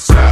side.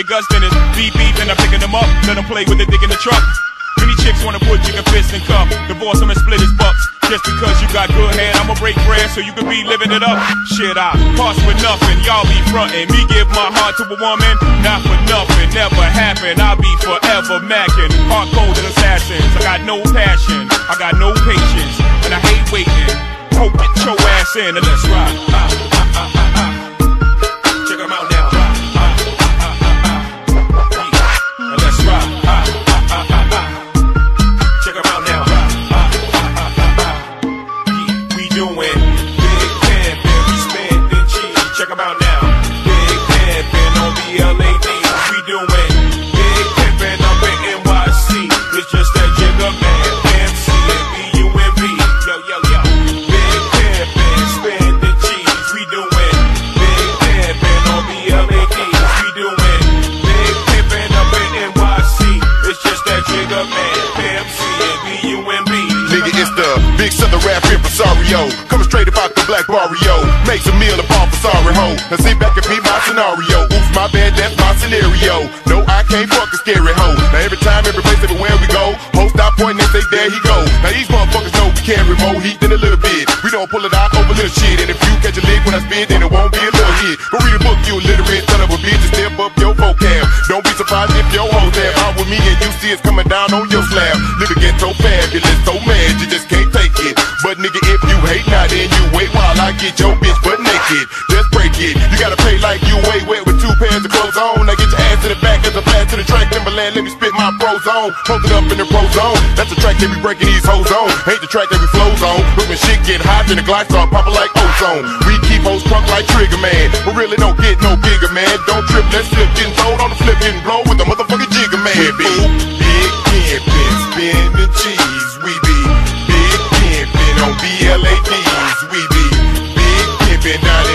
the guts, then it's beep beep, and I'm picking them up. Let them play with the dick in the truck. Many chicks wanna put chicken fist in cup. Divorce him and split his bucks. Just because you got good head, I'ma break bread so you can be living it up. Shit, I pass with nothing. Y'all be frontin'. Me give my heart to a woman. Your vocab. Don't be surprised if your hoes there out with me and you see it's coming down on your slab. Nigga get so fabulous, so mad, you just can't take it. But nigga, if you hate now, then you wait while I get your bitch butt naked. Just break it. You gotta pay like you way wet with two pairs of clothes on. Ass to the back as a pass to the track. Timberland, let me spit my pros on. Posted up in the pro zone. That's the track that we breaking these hoes on. Ain't the track that we flows on. But when shit get hot, then the glide start popping like ozone. We keep hoes crunk like Trigger Man. But really don't get no bigger, man. Don't trip, let's slip. Getting told on the flip, getting blow with the motherfucking Jigger Man. Be big pimpin', spinning cheese. We be big pimpin' on BLADs. We be big pimpin'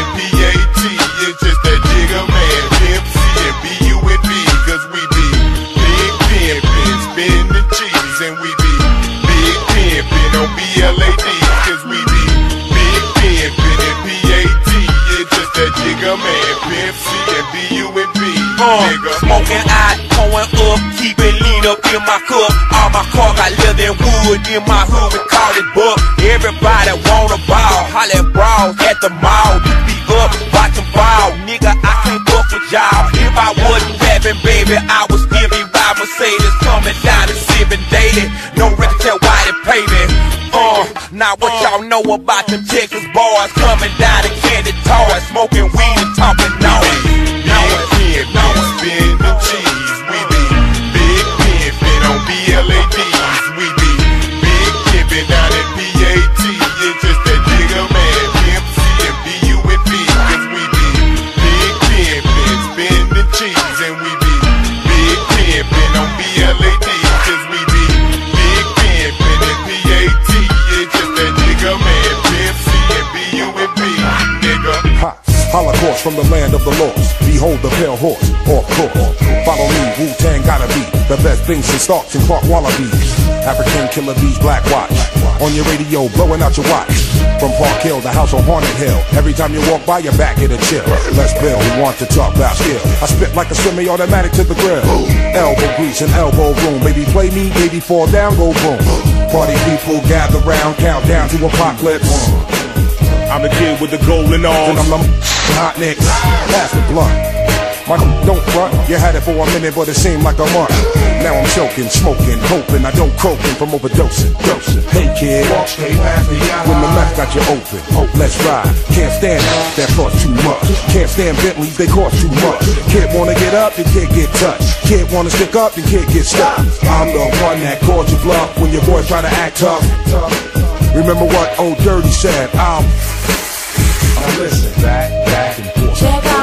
Uh, smoking out, pouring up, keep it lean up in my cup. All my car got leather and wood in my hood, we call it buck. Everybody wanna ball, holla at brawls at the mall. You be up, watch 'em ball, nigga. I can't fuck with y'all. If I wasn't rapping, baby, I would still be by Mercedes coming down and sipping daily. No record tell why they pay me. Uh, now what y'all know about them Texas boys coming down and candy toys, smoking weed and talking Holocaust from the land of the lost. Behold the pale horse, off course. Follow me, Wu Tang gotta be the best things in Starks and Clark Wallabees. African killer bees, black watch. On your radio, blowing out your watch. From Park Hill, the house on Haunted Hill. Every time you walk by, your back hit a chill. Let's bill, who want to talk about skill. I spit like a semi-automatic to the grill. Elbow grease and elbow room. Baby, play me, baby, fall down, go boom. Party people gather round, count down to apocalypse. I'm the kid with the golden Then arms. I'm the hot next. Pass the blunt. My don't front. You had it for a minute, but it seemed like a month. Now I'm choking, smoking, hoping I don't croaking from overdosing. Dosing. Hey kid, when the mouth got you open, hope let's ride. Can't stand that cost too much. Can't stand Bentleys, they cost too much. Kid wanna get up, then kid get touched. Kid wanna stick up, then kid get stuck. I'm the one that called you bluff when your boy try to act tough. Remember what old Dirty said? I'm. Now listen, back, back and forth.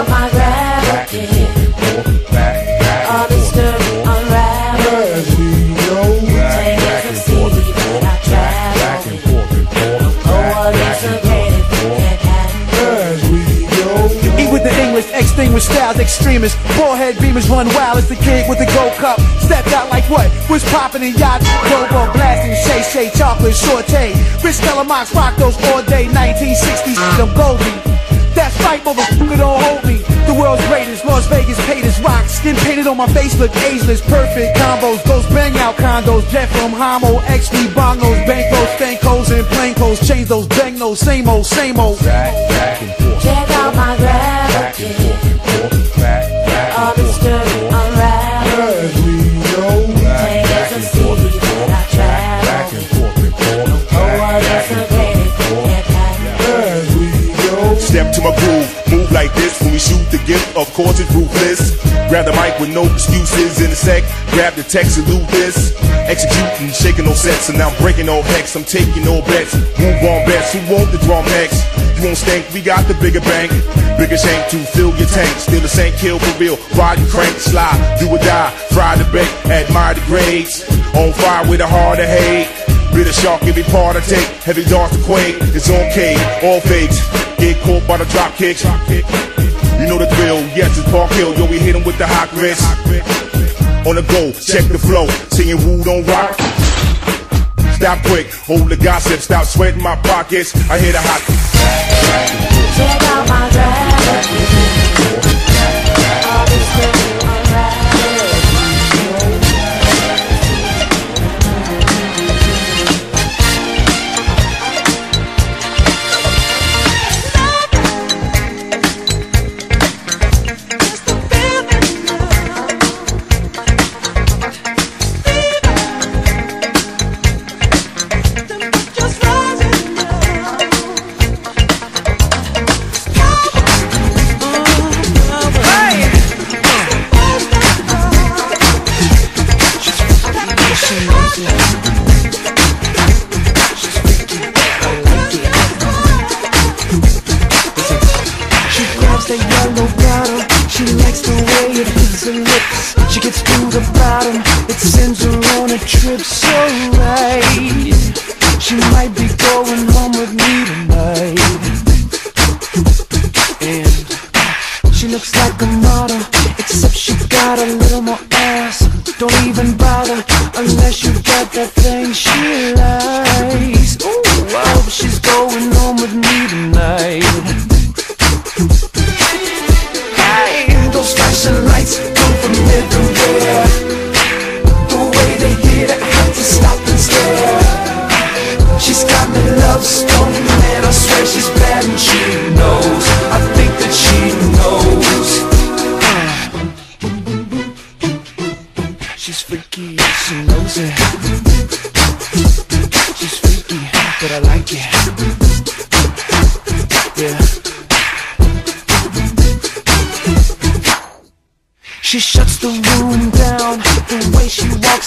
Extremists. Forehead beamers run wild as the kid with the gold cup. Stepped out like what? Was popping in yachts, Robo blasting, Shay Shay, chocolate, saute. Rich Telemox rock those all day, 1960s, them Goldie. That's right, motherfucker, don't hold me. The world's greatest, Las Vegas paid as rock. Skin painted on my face, look ageless. Perfect combos, those bang out condos. Jet from Homo, XD bongos, bankroll, stankos, and plain clothes. Change those bang those, same old, same old. Check out my gravity. All the story unraveled. Take it to see when I travel. Oh, what is a great can't handle. Step to my groove, move like this when we shoot the gift. Of course, it's ruthless. Grab the mic with no excuses in a sec. Grab the text and loop this. Executing, shaking no sets, and now I'm breaking no hex. I'm taking no bets. Move on bets. Who want the drum next? Won't stink, we got the bigger bank. Bigger shank to fill your tank. Still the same kill for real. Ride and crank, slide, do or die. Fry the bait, admire the grades. On fire with a heart of hate. Bitter shark, every part I take. Heavy darts to quake. It's K, all fakes. Get caught by the drop kicks. You know the drill, yes, it's Park Hill. Yo, we hit 'em with the hot grits. On the go, check the flow. Singing Woo don't rock. Stop quick. Hold the gossip, stop sweating my pockets. I hit a hot. Check out my gravity. Lights come from everywhere.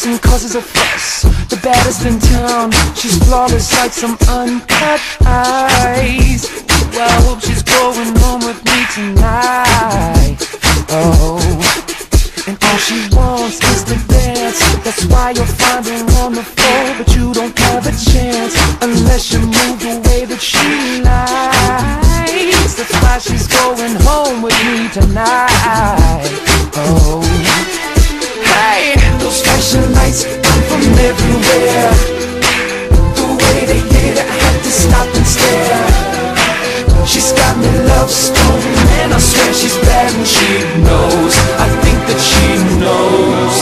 And causes a fuss The baddest in town She's flawless like some uncut eyes. Well, I hope she's going home with me tonight. Oh and all she wants is to dance. That's why you'll find her on the floor But you don't have a chance Unless you move the way that she likes. That's why she's going home with me tonight. Oh Hey, those flashing lights come from everywhere. The way they hit it, I had to stop and stare. She's got me love stone And I swear she's bad and she knows. I think that she knows.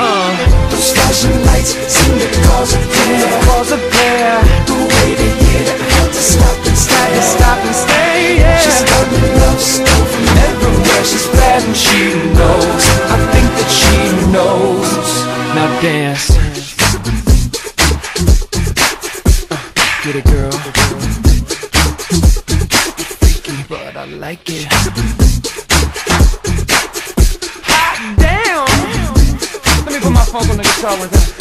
Uh, Those flashing lights seem to cause a pair. Cause a pair. The way they hit it, I had to stop and stare. Stop and stay, yeah. She's got me love stone from everywhere. She's bad and she knows. I think that knows Now dance Get it girl freaky, but I like it. Hot damn! Let me put my funk on the guitar with that.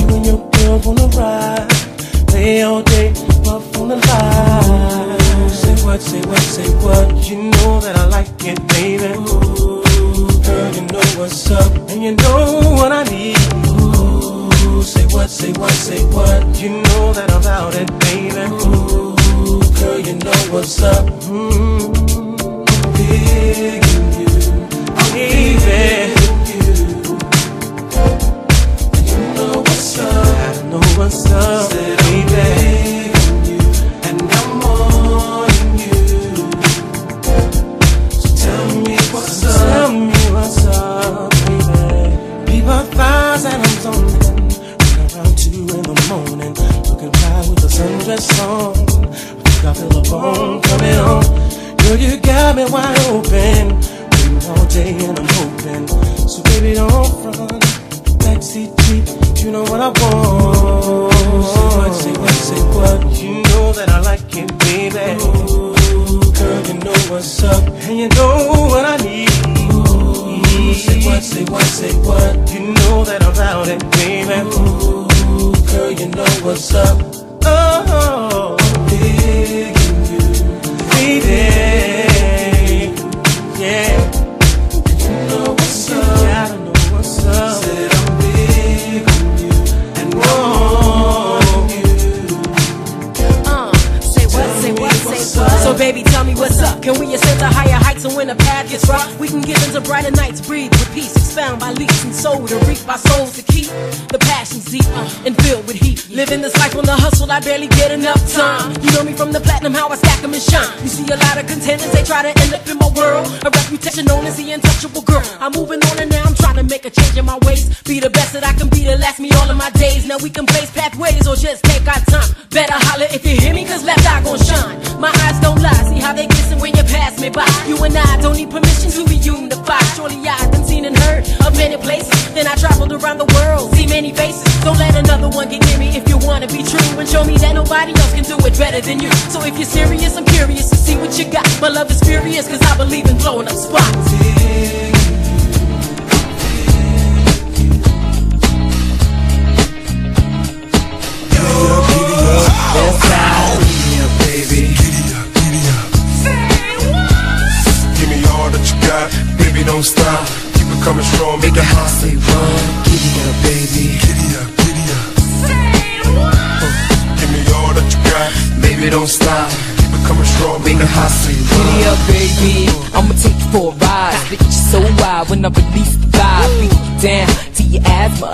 You and your girl wanna ride. Play all day, puff on the line. Say what, say what, say what? You know that I like it, baby. Ooh, girl, you know what's up, and you know what I need. Ooh, say what, say what, say what? You know that I'm about it, baby. Ooh, girl, you know what's up. Mm, digging you, baby.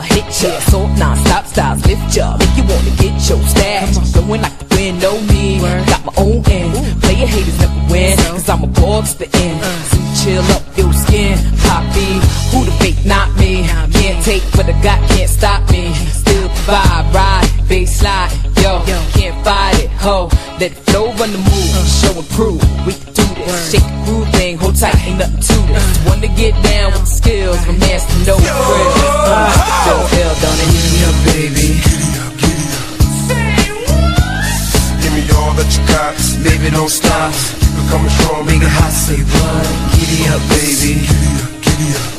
Hit ya. So non-stop styles lift ya. Make you wanna get your stash. Blowing like the wind, no need. Got my own end. Player haters never win. Cause I'm a ball to the end. So chill up your skin. Poppy, who the fake, not me. Can't take what I got, can't stop me. Still vibe, ride, bass slide. Yo, can't fight it, ho. Let it flow, run the move, show and prove. We can do this. Shake the groove thing, hold tight, ain't nothing to this. Wanna get down with the skills, from hands to no frill. Uh, Feel ill, don't it? Hit me up, baby. Give me all that you got, baby, don't stop. Keep it coming strong, make it hot. Say what? Giddy up, baby. Giddy up, giddy up.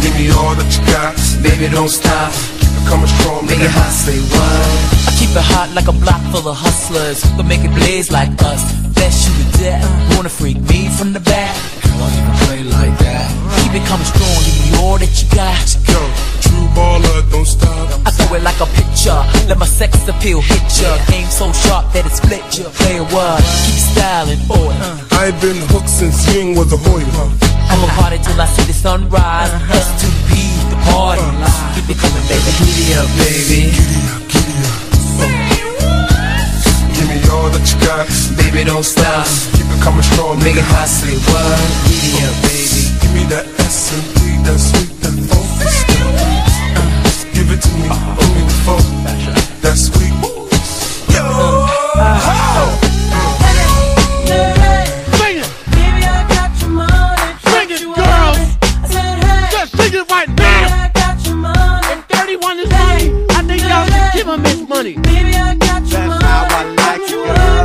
Give me all that you got, baby, don't stop. Keep it coming strong, make it hot. Say what? I keep it hot like a block full of hustlers, but make it blaze like us. Best you to death. Wanna freak me from the back? Won't even play like that. Keep it coming strong, give me all that you got. Go, true baller, don't stop. I throw it like a picture, let my sex appeal hit ya. Aim so sharp that it split ya. Play what? Keep styling, boy. Uh-huh. I ain't been hooked since Ewing was a Hoya. I'ma party till I see the sunrise. Uh-huh. S to B, the party. Uh-huh. Keep it coming, baby. Giddy up, baby. Give me all that you got, Baby, don't stop. keep it coming strong, Make it hot, say what? Giddy up, baby. Give me that S and P, that sweet, that funky. Uh, give it to me, give me the funk, that sweet. Yo, Sing it! Sing it, girls! Just sing it right now! If 31 is money, I think Like you, girl.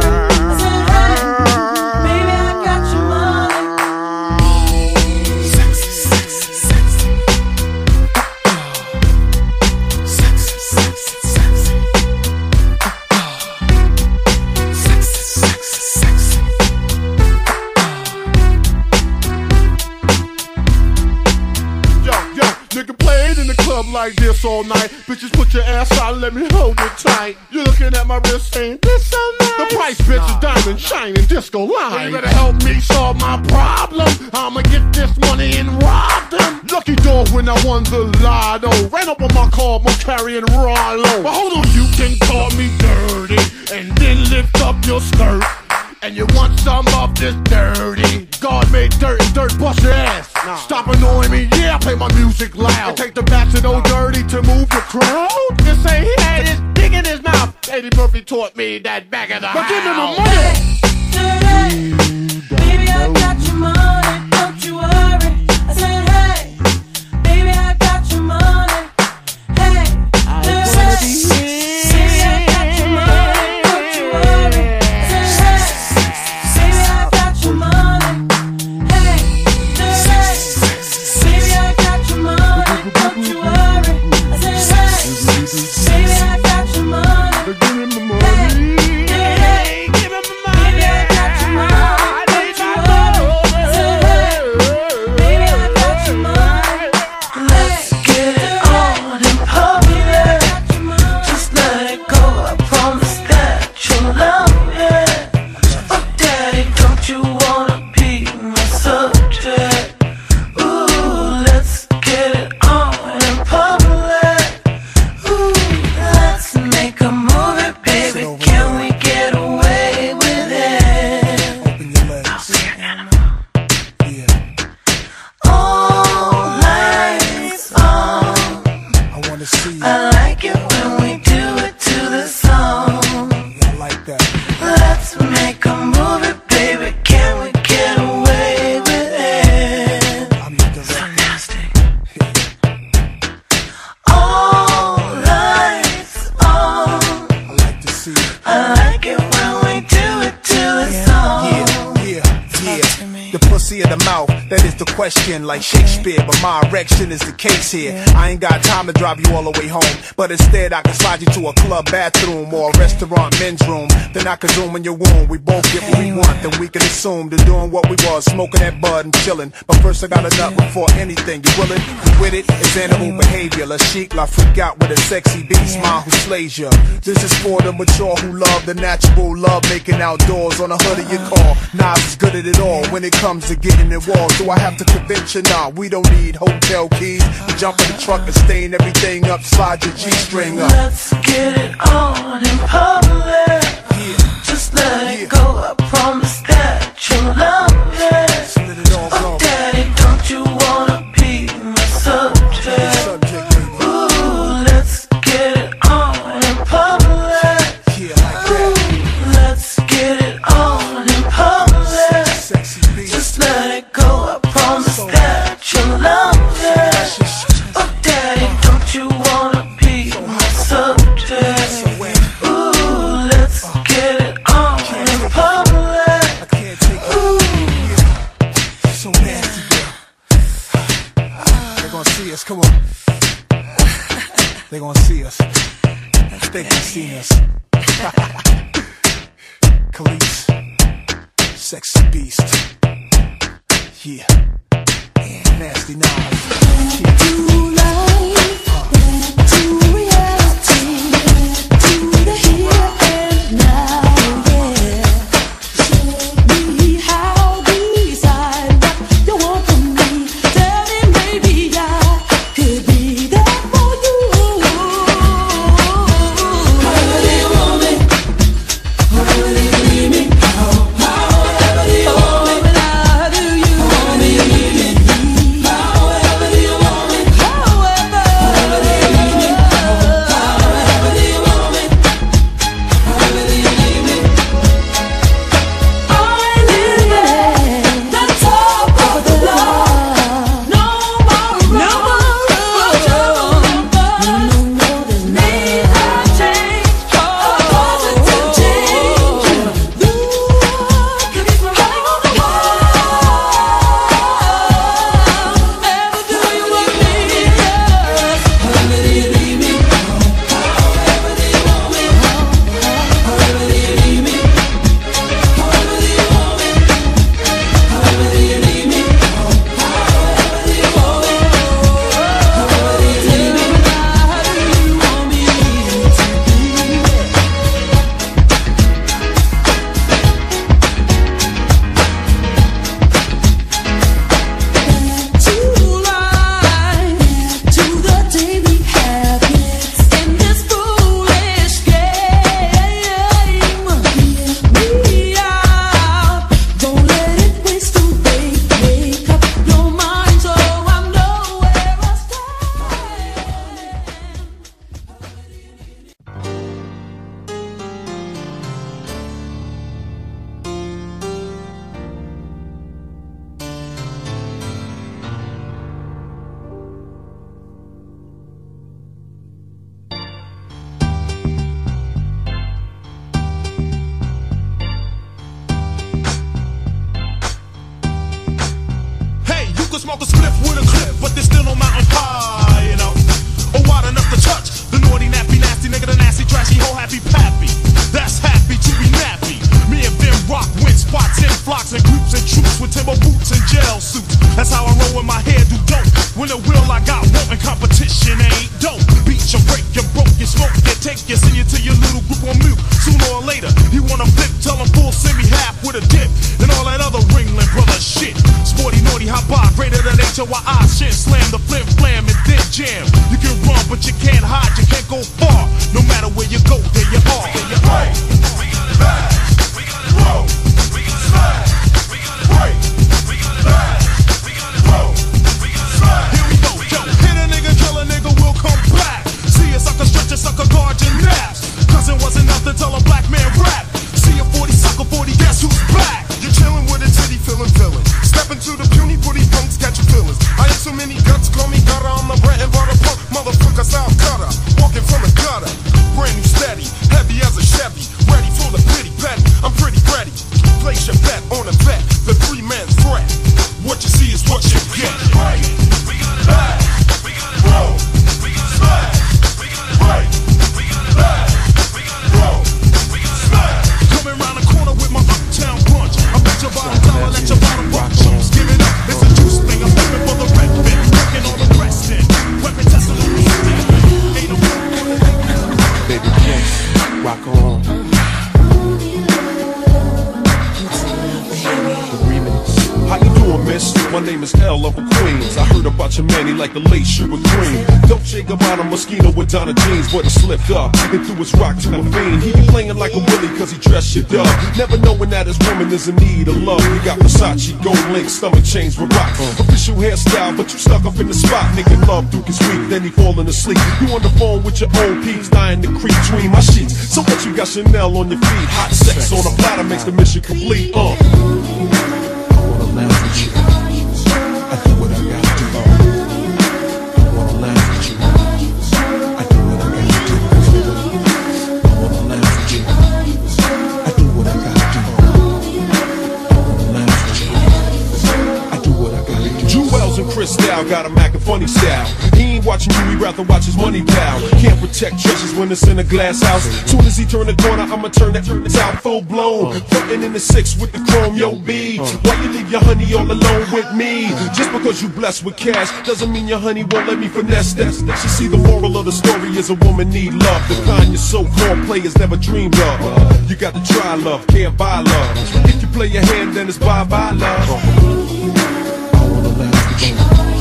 All night. Bitches put your ass out, let me hold it tight. You're looking at my wrist saying, this so nice. The price, bitch, is diamond shining disco line. You better help me solve my problem. I'ma get this money and rob them. Lucky dog when I won the lotto. Ran up on my car, I'm carrying Rollo. But hold on, you can call me dirty and then lift up your skirt. And you want some of this dirty? God made dirt and dirt bust your ass. Stop annoying me, yeah, I play my music loud. And take the back to old dirty to move the crowd. Just say he had his dick in his mouth. Eddie Murphy taught me that back of the But give him the house. money! pussy here. I ain't got time to drive you all the way home. But instead, I can slide you to a club bathroom or a restaurant men's room. Then I can zoom in your womb. We both get what we want. Then we can assume to doing what we was, smoking that bud and chilling. But first, I gotta nut before anything. You willing? You with it? It's animal behavior. La chic, la freak out with a sexy beast, mine who slays ya. This is for the mature who love the natural love making outdoors on the hood of your car. Nas is good at it all when it comes to getting in walls. Do I have to convince you? Nah, we don't need hotel keys. We jump in the truck and stain everything up, slide your G string up. Let's get it on in public. Just let it go. I promise love think they've seen us. Kelis, sexy beast. Yeah. Nasty Nas. Woman is in need of love. He got Versace, gold link, stomach chains with rock. Official hairstyle, but you stuck up in the spot. Nigga love Duke is weak, then he falling asleep. You on the phone with your old peeps, dying to creep between my sheets. So what you got Chanel on your feet? Hot sex on a platter makes the mission complete. Uh. Rather watch his money pal. Can't protect treasures when it's in a glass house. Soon as he turn the corner, I'ma turn that out full blown. Frontin' in the six with the chrome, yo B. Why you leave your honey all alone with me? Just because you blessed with cash doesn't mean your honey won't let me finesse that. She see the moral of the story is a woman need love. The kind your so-called players never dreamed of. You got to try love, can't buy love. If you play your hand, then it's bye-bye love. So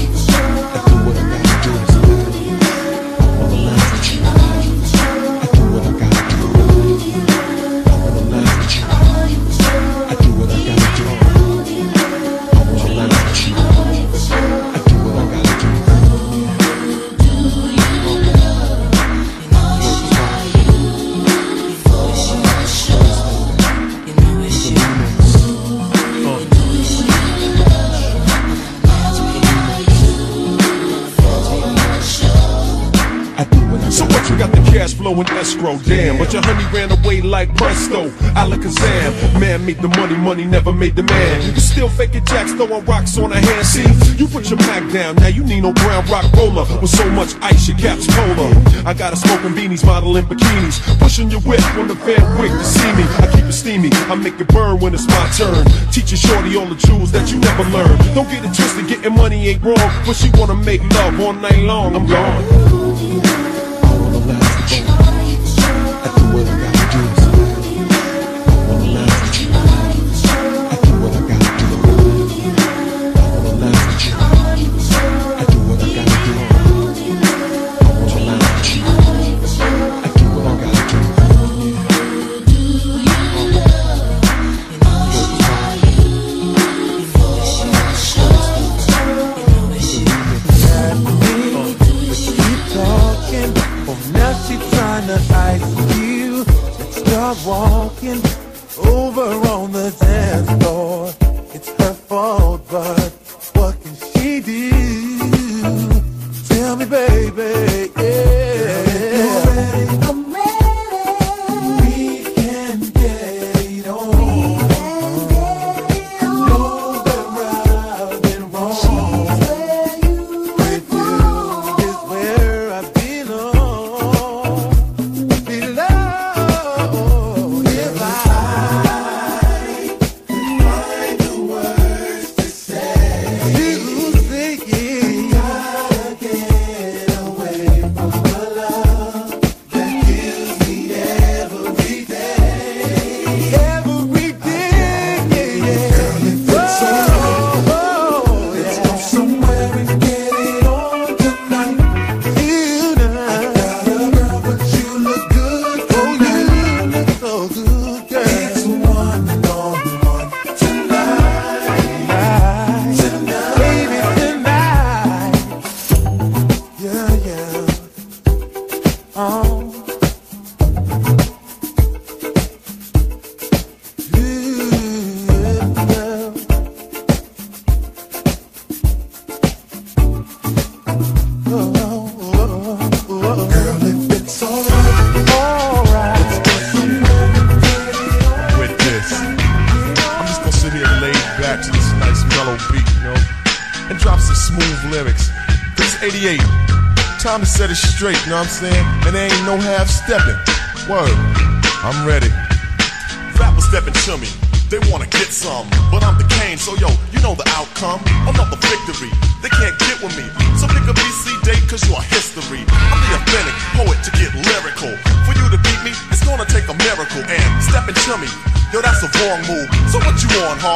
in escrow, damn. But your honey ran away like presto, alakazam. Man made the money, money never made the man. You still faking jacks, throwing rocks on a hand. See, you put your Mac down, now you need no brown rock roller. With so much ice, your cap's polar. I got a smoking beanies, modeling bikinis. Pushing your whip on the van quick to see me. I keep it steamy, I make it burn when it's my turn. Teaching shorty all the jewels that you never learned. Don't get it twisted, getting money ain't wrong. But she wanna make love all night long, I'm gone.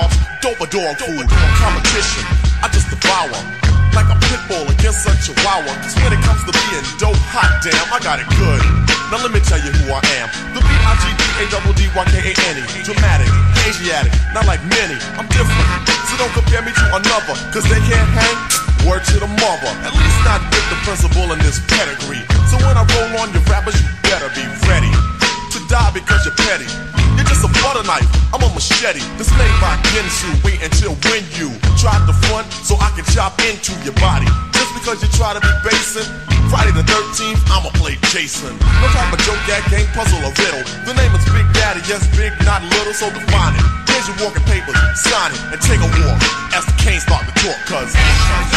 Hobbs? Dope or dog food? Competition. I just devour. Like a pit bull against a chihuahua. Cause when it comes to being dope, hot damn, I got it good. Now let me tell you who I am. The B-I-G-D-A-D-D-Y-K-A-N-E. Dramatic, Asiatic, not like many. I'm different. So don't compare me to another. Cause they can't hang. Word to the mother. At least not with the principal in this pedigree. So when I roll on your rappers, you better be ready die because you're petty. You're just a butter knife, I'm a machete. This made by Ginsu. Wait until when you try to front so I can chop into your body. Just because you try to be basing. Friday the 13th, I'ma play Jason. No type of joke, that game, puzzle, or riddle. The name is Big Daddy, yes, big, not little, so define it. Here's your walking papers, sign it, and take a walk. As the canes start to talk, cause. I'm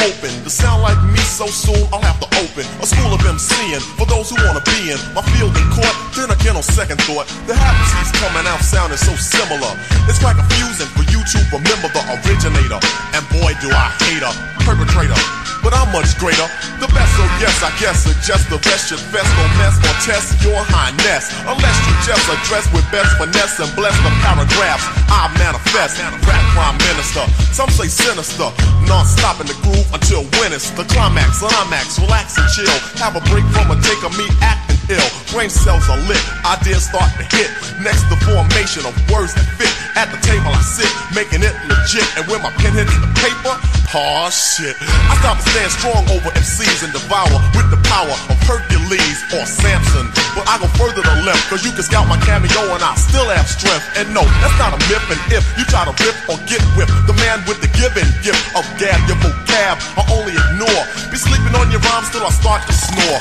hoping to sound like me so soon. I'll have to open a school of MCing for those who wanna be in my field in court. Then again, on second thought, the happens coming out sounding so similar. It's quite confusing for you to remember the originator. And boy, do I hate a perpetrator. But I'm much greater. The best, so yes, I guess suggest the rest should best no mess or test your highness. Unless you just address with best finesse and bless the paragraphs I manifest. Rap prime minister, some say sinister. Non-stop in the groove until when it's the climax. Climax, relax and chill. Have a break from a take of me acting ill. Brain cells are lit, ideas start to hit. Next, the formation of words that fit. At the table I sit, making it legit. And when my pen hits the paper, oh shit. I stop and stand strong over MCs and devour with the power of Hercules or Samson. But I go further to left, cause you can scout my cameo and I still have strength. And no, that's not a myth. And if you try to rip or get whipped, the man with the given gift of gab, your vocab, I only ignore. Be sleeping on your rhymes till I start to snore.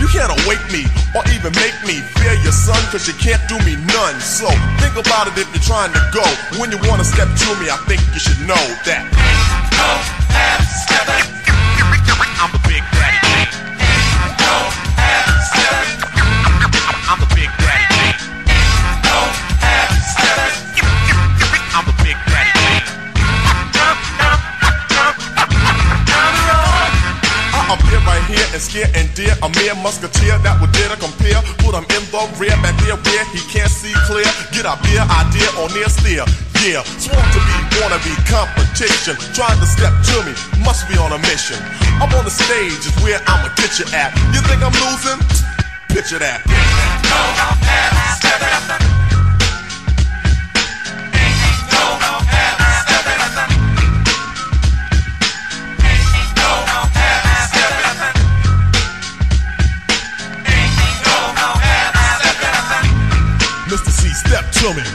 You can't awake me or even make me fear your son, cause you can't do me none. So think about it if you're trying to go. When you wanna step to me, I think you should know that. I'm and scare and dear a mere musketeer that would dare to compare. Put him in the rear back there where he can't see clear. Get a beer idea or near steer. Yeah, sworn to be, wanna be competition. Trying to step to me, must be on a mission. Up on the stage is where I'ma get you at. You think I'm losing? Picture that. Step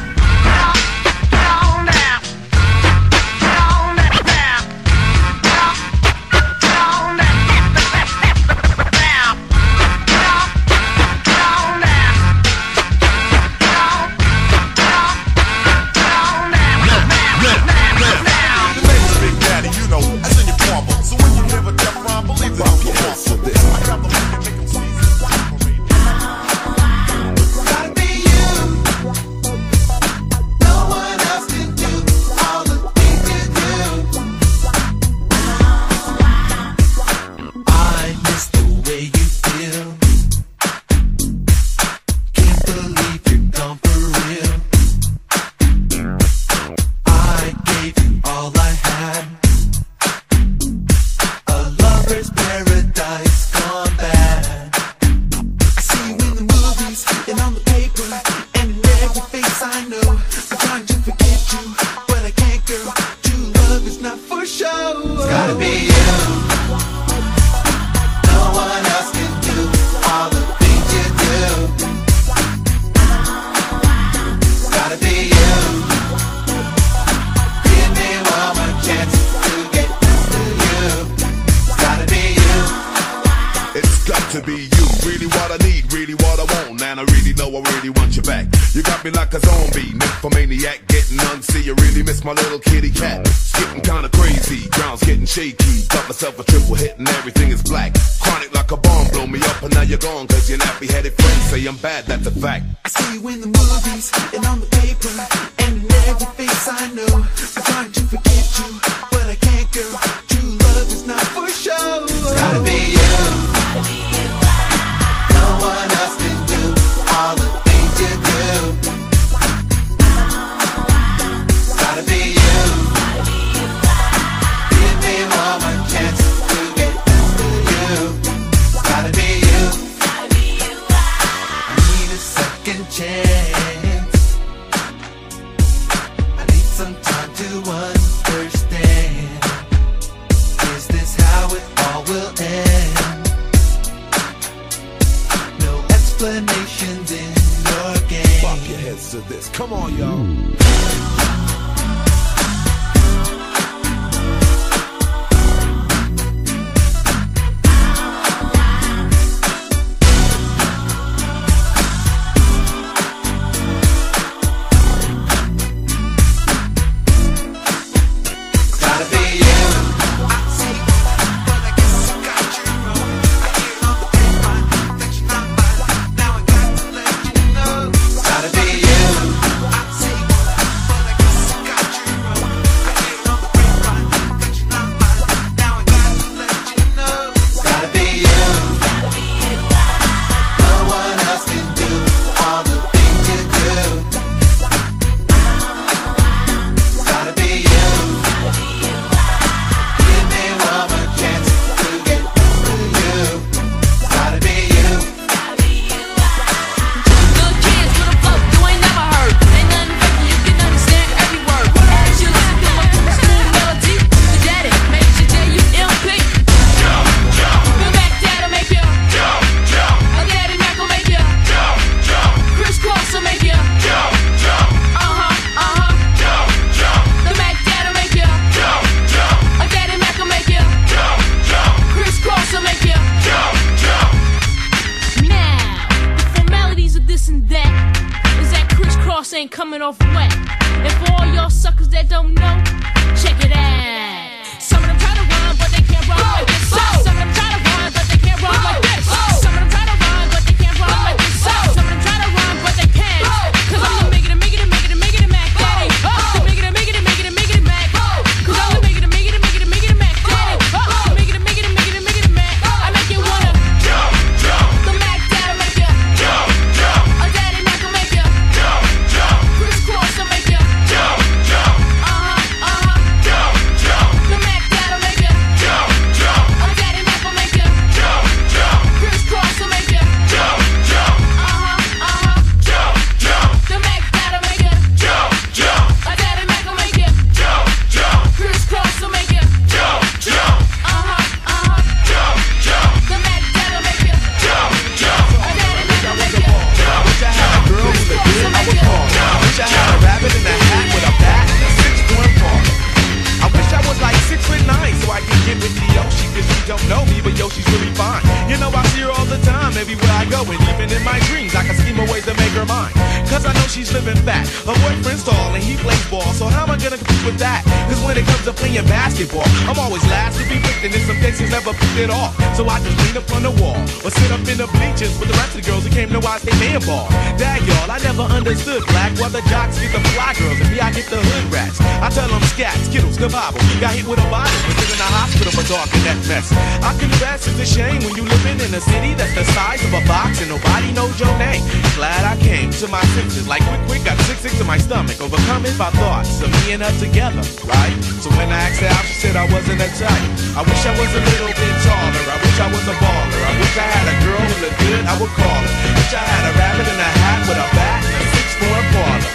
city that's the size of a box and nobody knows your name. Glad I came to my senses, like quick, quick, got sick, sick to my stomach, overcoming by thoughts of me and her together, right? So when I asked her out, she said I wasn't a type. I wish I was a little bit taller, I wish I was a baller, I wish I had a girl who looked good, I would call her. Wish I had a rabbit in a hat with a bat and a six-foot parlor.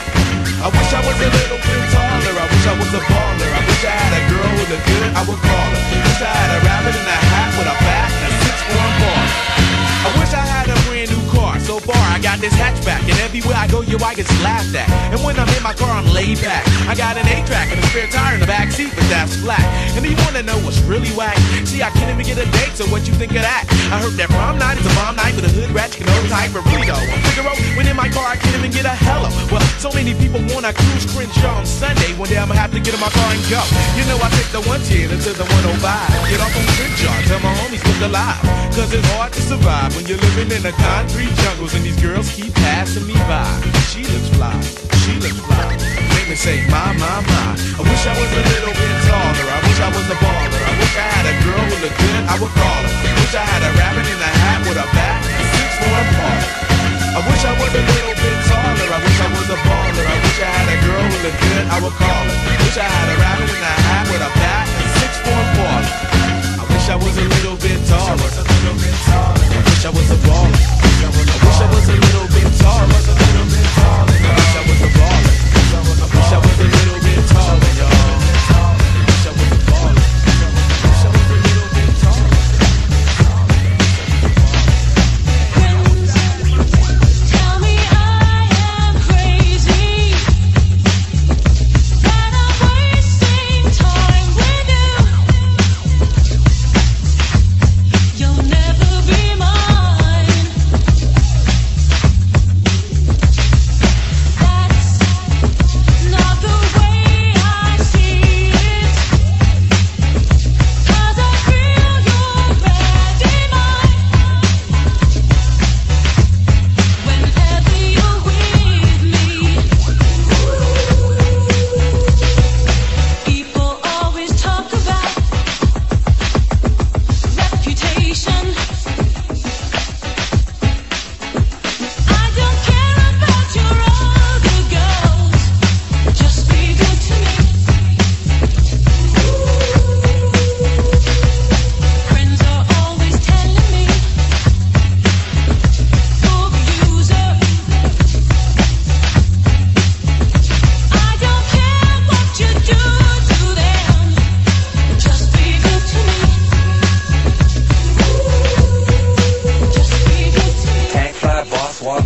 I wish I was a little bit taller. I wish I was a baller. I wish I had a girl who looked good. I would call her. Wish I had a rabbit in a hat with a bat wish I had far, I got this hatchback, and everywhere I go, yo, I get laughed at. And when I'm in my car, I'm laid back. I got an eight-track and a spare tire in the back seat, but that's flat. And you wanna know what's really whack? See, I can't even get a date, so what you think of that? I heard that prom night is a bomb night with a hood rat, you can know type, but really though, I'm Figaro. When in my car, I can't even get a hello. Well, so many people wanna cruise Crenshaw on Sunday. One day I'ma have to get in my car and go. You know, I take the 110 until the 105. Get off on Crenshaw, tell my homies look alive. Cause it's hard to survive when you're living in the concrete jungles and these girls keep passing me by. She looks fly, she looks fly. Make me say, my, my, my. I wish I was a little bit taller. I wish I was a baller. I wish I had a girl who looked good, I would call her. Wish I had a rabbit in a hat with a bat and six for a parlor. I wish I was a little bit taller. I wish I was a baller. I wish I had a girl who looked good, I would call her. Wish I had a rabbit in a hat with a bat and six for a parlor wish I was a little bit taller. I wish I was a baller. I wish I was a little bit taller.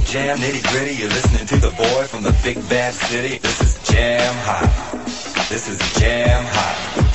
Jam nitty gritty. You're listening to the boy from the big bad city. This is jam hot. This is jam hot.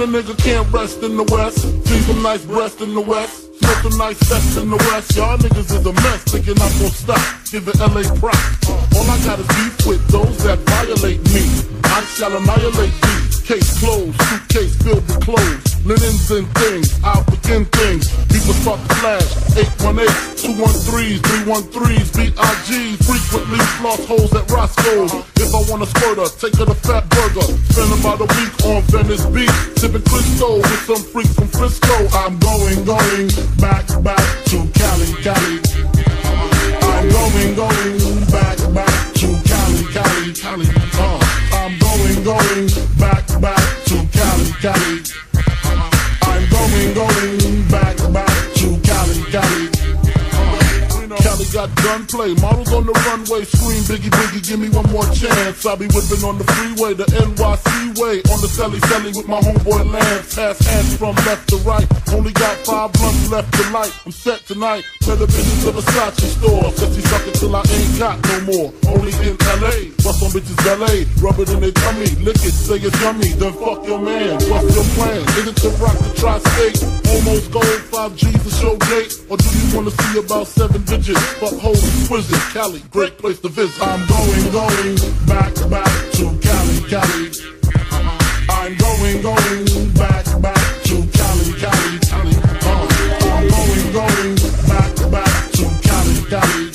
A nigga can't rest in the west. See some nice breast in the west. Smoke some nice sex in the west. Y'all niggas is a mess, thinking I'm gonna stop. Give it LA prop. All I got is beef with those that violate me. I shall annihilate thee. Case closed, suitcase filled with clothes. Linens and things, I'll begin things. People start to flash. 818, 213s, 313s, BIG. Frequently lost holes at Roscoe's. If I wanna a squirter, take her to Fat Burger. Spend about a week on Venice Beach. Sipping Crisco with some freaks from Frisco. I'm going, going back, back to Cali, Cali. I'm going, going got gunplay, models on the runway, scream Biggie Biggie, give me one more chance. I be whipping on the freeway, the NYC way, on the celly celly with my homeboy Lance. Pass hands from left to right, only got five blunts left to light. I'm set tonight, Tell better visit the Versace store. Sexy sucker till I ain't got no more. Only in LA, bust on bitches LA, rub it in their tummy, lick it, say it's yummy, then fuck your man. What's your plan? Is it to rock the tri-state? Almost gold, five G's a show date, or do you wanna see about seven digits? Fuck holy exquisite, Cali, great place to visit. I'm going, going back, back to Cali, Cali. I'm going, going back, back to Cali, Cali, I'm going, going back, back to Cali, Cali.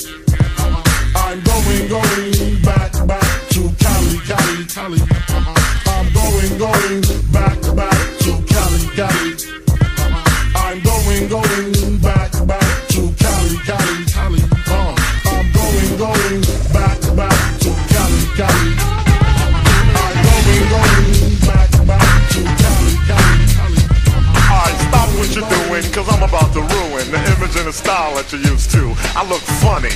I'm going, going back, back to Cali, Cali. I'm going, going back, back to Cali, Cali. Doing, cause I'm about to ruin the image and the style that you're used to. I look funny.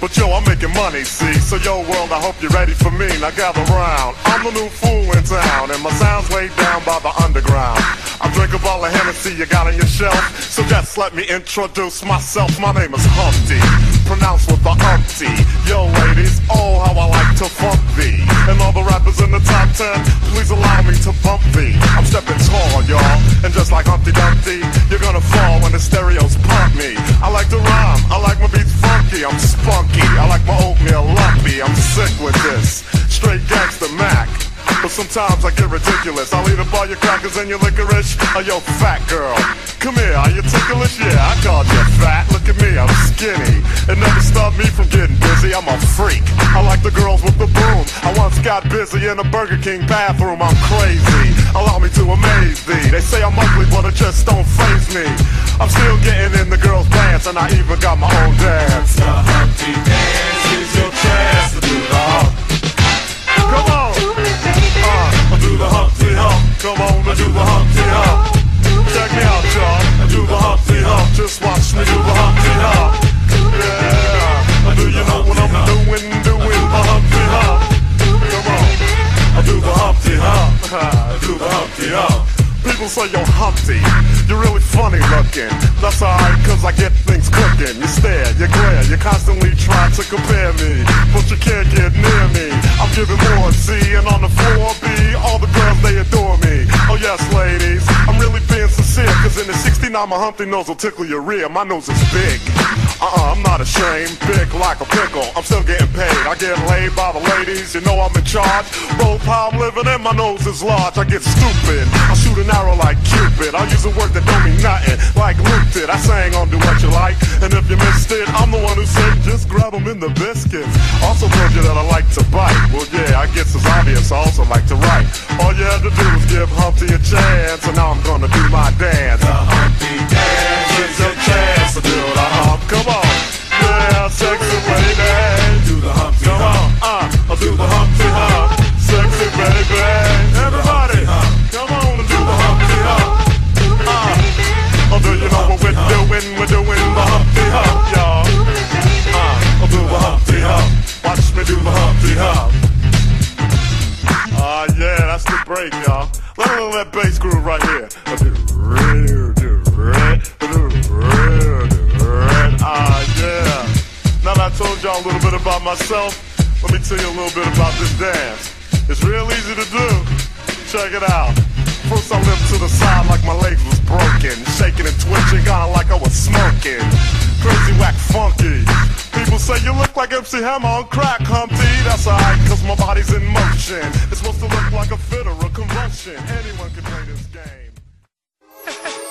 But yo, I'm making money, see? So yo, world, I hope you're ready for me. Now gather round. I'm the new fool in town, and my sound's laid down by the underground. I drink a bottle of Hennessy you got on your shelf. So just let me introduce myself. My name is Humpty, pronounced with the umpty. Yo, ladies, oh, how I like to funk thee. And all the rappers in the top ten, please allow me to bump thee. I'm stepping tall, y'all, and just like Humpty Dumpty, you're gonna fall when the stereos pump me. I like to rhyme, I like my beats funky, I'm spunky. I like my oatmeal lumpy, I'm sick with this. Straight gangster Mac. But sometimes I get ridiculous. I'll eat up all your crackers and your licorice. Oh, yo, fat girl. Come here, are you ticklish? Yeah, I called you fat. Look at me, I'm skinny. It never stopped me from getting busy. I'm a freak. I like the girls with the boom. I once got busy in a Burger King bathroom. I'm crazy. Allow me to amaze thee. They say I'm ugly, but it just don't phase me. I'm still getting in the girls' pants, and I even got my own dance. The Humpty Dance is your chance to do the hump. Come on. Humpty Hump. Come on, and do the Humpty Hump. Check me out, y'all. Do the Humpty Hump. Just watch me do the Humpty Hump. Yeah. Do you know what I'm doing? Doing the Humpty Hump. Come on. I do the Humpty Hump. do the Humpty Hump. People say you're Humpty, you're really funny looking. That's alright, cause I get things cooking. You stare, you glare, you constantly try to compare me. But you can't get near me. I'm giving more C, and on the floor B, all the girls they adore me. Oh yes, ladies, I'm really being sincere, cause in the 69, my Humpty nose will tickle your rear. My nose is big. Uh-uh, I'm not ashamed. Big like a pickle. I'm still getting paid. I get laid by the ladies. You know I'm in charge. Roll palm living and my nose is large. I get stupid. I shoot an arrow like Cupid. I use a word that don't mean nothing. Like Luke did. I sang on Doowutchyalike. And if you missed it, I'm the one who said just grab 'em in the biscuits. Also told you that I like to bite. Well, yeah, I guess it's obvious. I also like to write. All you had to do was give Humpty a chance. And now I'm gonna do my dance. The Humpty dance is your chance to do hump. Come on. Yeah, sexy baby. Do the Humpty Come on. Uh, I'll do the Humpty hump. Sexy baby. Everybody. Come on and do the Humpty hump. Uh, oh, do you know what we're doing? We're doing the Humpty hump, y'all. Uh, I'll do the Humpty hump. Watch me do the Humpty hump. Ah, yeah, that's the break, y'all. Let me that bass groove right here. Y'all a little bit about myself, let me tell you a little bit about this dance. It's real easy to do. Check it out. First I limped to the side like my legs was broken. Shaking and twitching, kinda like I was smoking. Crazy, whack, funky. People say you look like MC Hammer on crack, Humpty. That's alright, cause my body's in motion. It's supposed to look like a fit or a convulsion. Anyone can play this game.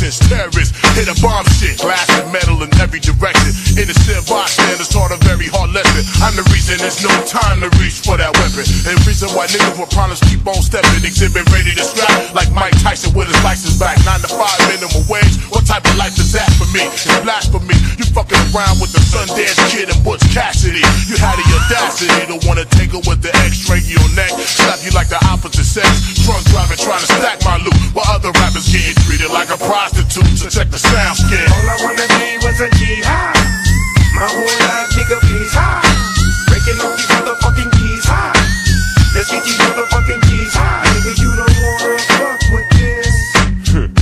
Nonsense. Terrorists hit a bomb shit. Glass and metal in every direction. Innocent bystanders taught a very hard lesson. I'm the reason there's no time to reach for that weapon. And reason why niggas with problems keep on stepping. Exhibit ready to scrap like Mike Tyson with his license back. Nine to five minimum wage. What type of life is that for me? It's blasphemy. You fucking around with the Sundance Kid and Butch Cassidy. You had the audacity to wanna take her with the X-ray to your neck. Slap you like the opposite sex. Drunk driving trying to stack my loot. While other rappers getting treated like a prostitute. So check the sound skin. All I wanna be was a G jihad. My whole life, nigga, please high. Breaking off these motherfucking keys high. Let's get these motherfucking keys high. Nigga, you don't wanna fuck with this.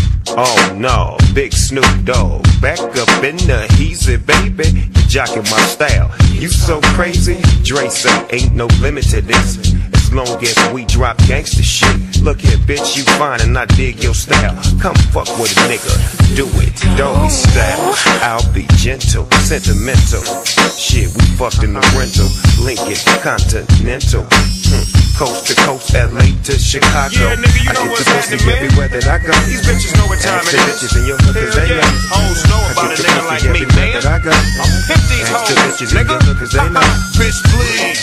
Oh no, big Snoop Dogg. Back up in the heezy, baby. You jocking my style. You so crazy. Dre say ain't no limit to this. As long as we drop gangsta shit. Look here, bitch, you fine and I dig your style. Come fuck with a nigga. Do it, doggy style. I'll be gentle, sentimental. Shit, we fucked in the rental. Lincoln, Continental. Hmm. Coast to coast, LA to Chicago. Yeah, nigga, you I know get what's happening, man. everywhere that I go. These bitches know what time it bitches in your 'cause they Hell know. yeah. Hoes know about a the nigga like me, man. that I go. Pimp these hoes, nigga. your hood, 'cause they know. Bitch, please.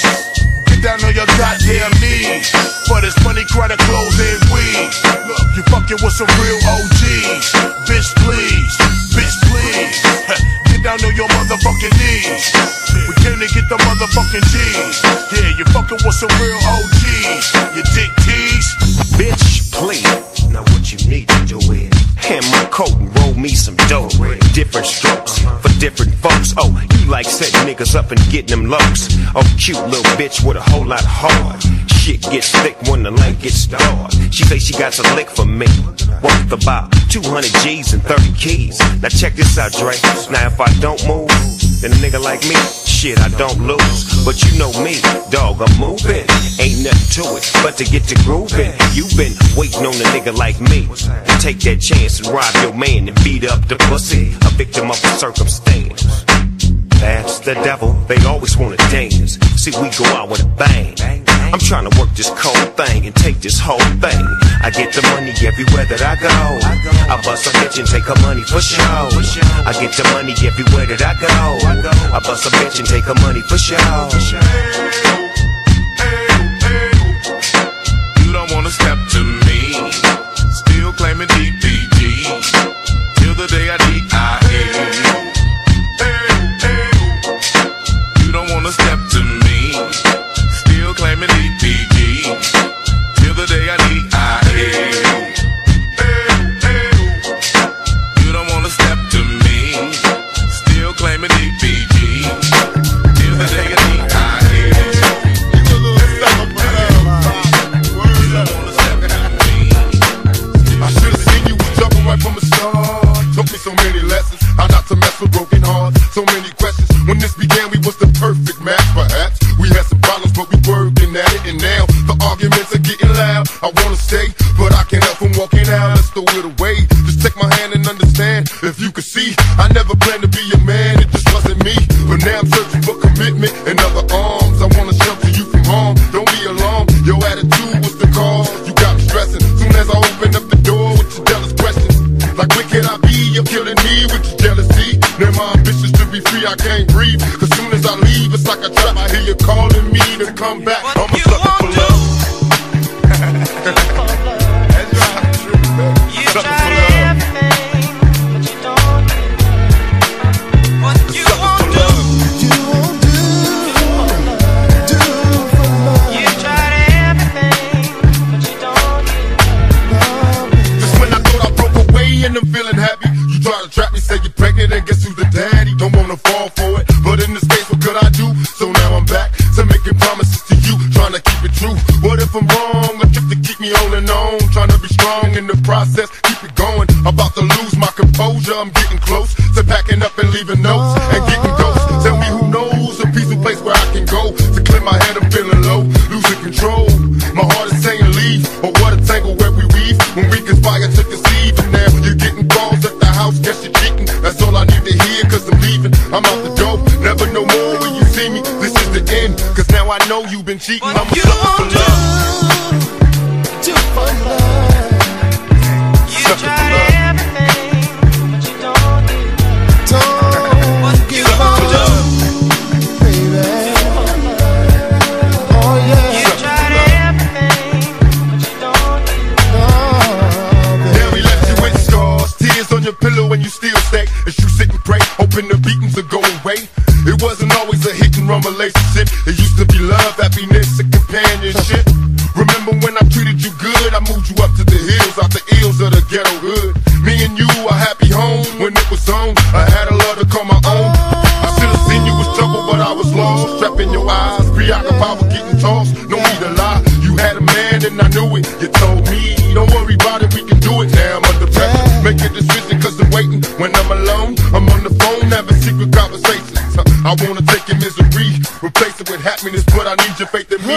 Get down on your goddamn knees. For this money, credit, clothes, and weed. Look, you fucking with some real OGs. Bitch, please. Bitch, please. Down on your motherfucking knees. We came to get the motherfucking G's. Yeah, you fucking with some real OGs. You dick tease. Bitch, please. Now what you need to do is hand my coat and roll me some dope. Different strokes for different folks. Oh, you like setting niggas up and getting them lows. Oh, cute little bitch with a whole lot of heart. Shit gets thick when the light gets dark. She say she got some lick for me. Worth about 200 G's and 30 keys. Now check this out, Dre. Now if I don't move, a nigga like me, shit, I don't lose. But you know me, dog, I'm moving. Ain't nothing to it but to get to grooving. you been waiting on a nigga like me to take that chance and rob your man and beat up the pussy. A victim of a circumstance. That's the devil, they always wanna dance. See, we go out with a bang. I'm trying to work this cold thing and take this whole thing. I get the money everywhere that I go. I bust a bitch and take her money for show. I get the money everywhere that I go. I bust a bitch and take her money for show. getting tossed. No need to lie. You had a man and I knew it. You told me, don't worry about it, we can do it. Now I'm under pressure. Make a decision cause I'm waiting. When I'm alone, I'm on the phone having secret conversations. I wanna take your misery, replace it with happiness, but I need your faith in me.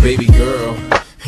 baby girl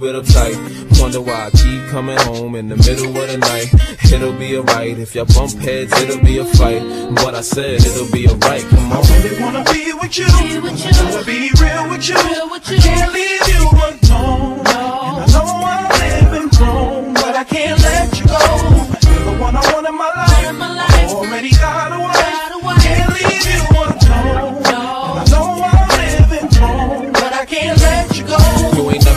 bit uptight. Wonder why I keep coming home in the middle of the night. It'll be alright if y'all bump heads, it'll be a fight. But I said it'll be alright. Come on. I really wanna be with you. Wanna be real with you. Can't leave you alone. And I know I'm living wrong, but I can't let you go. You're the one I want in my life. Already got a wife. Can't leave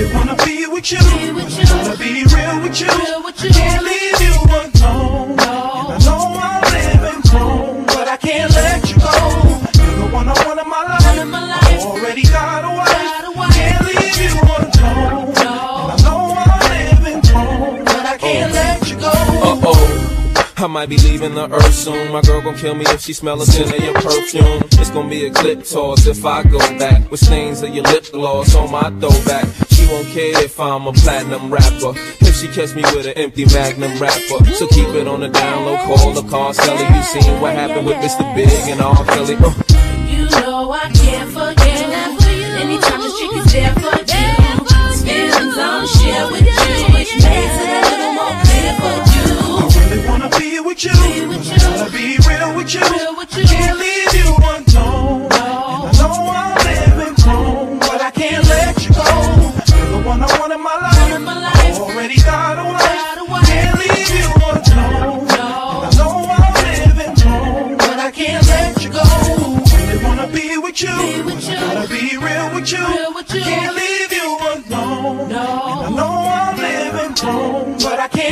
Really wanna be with you. Wanna be real with you. Can't leave you alone. And I know I'm living wrong, but I can't let you go. You're the one I want in my life. Already got a wife. Can't leave you alone. And I know I'm living wrong, but I can't let you go. Uh oh. I might be leaving the earth soon. My girl gon' kill me if she smell a scent of your perfume. It's gonna be a clip toss if I go back with stains of your lip gloss on my throwback. She won't care if I'm a platinum rapper. If she catch me with an empty magnum wrapper. So keep it on the down low, call the car seller. You seen what happened with Mr. Big and R. Kelly. Uh. You know I can't forget Anytime this chick is there for you These feelings I'ma share with you Which makes it a little more clear for you I really wanna be with you. Wanna be real with you. Can't leave be with you. Gotta be real with you. I Can't leave you alone. And I know I'm living wrong, but I can't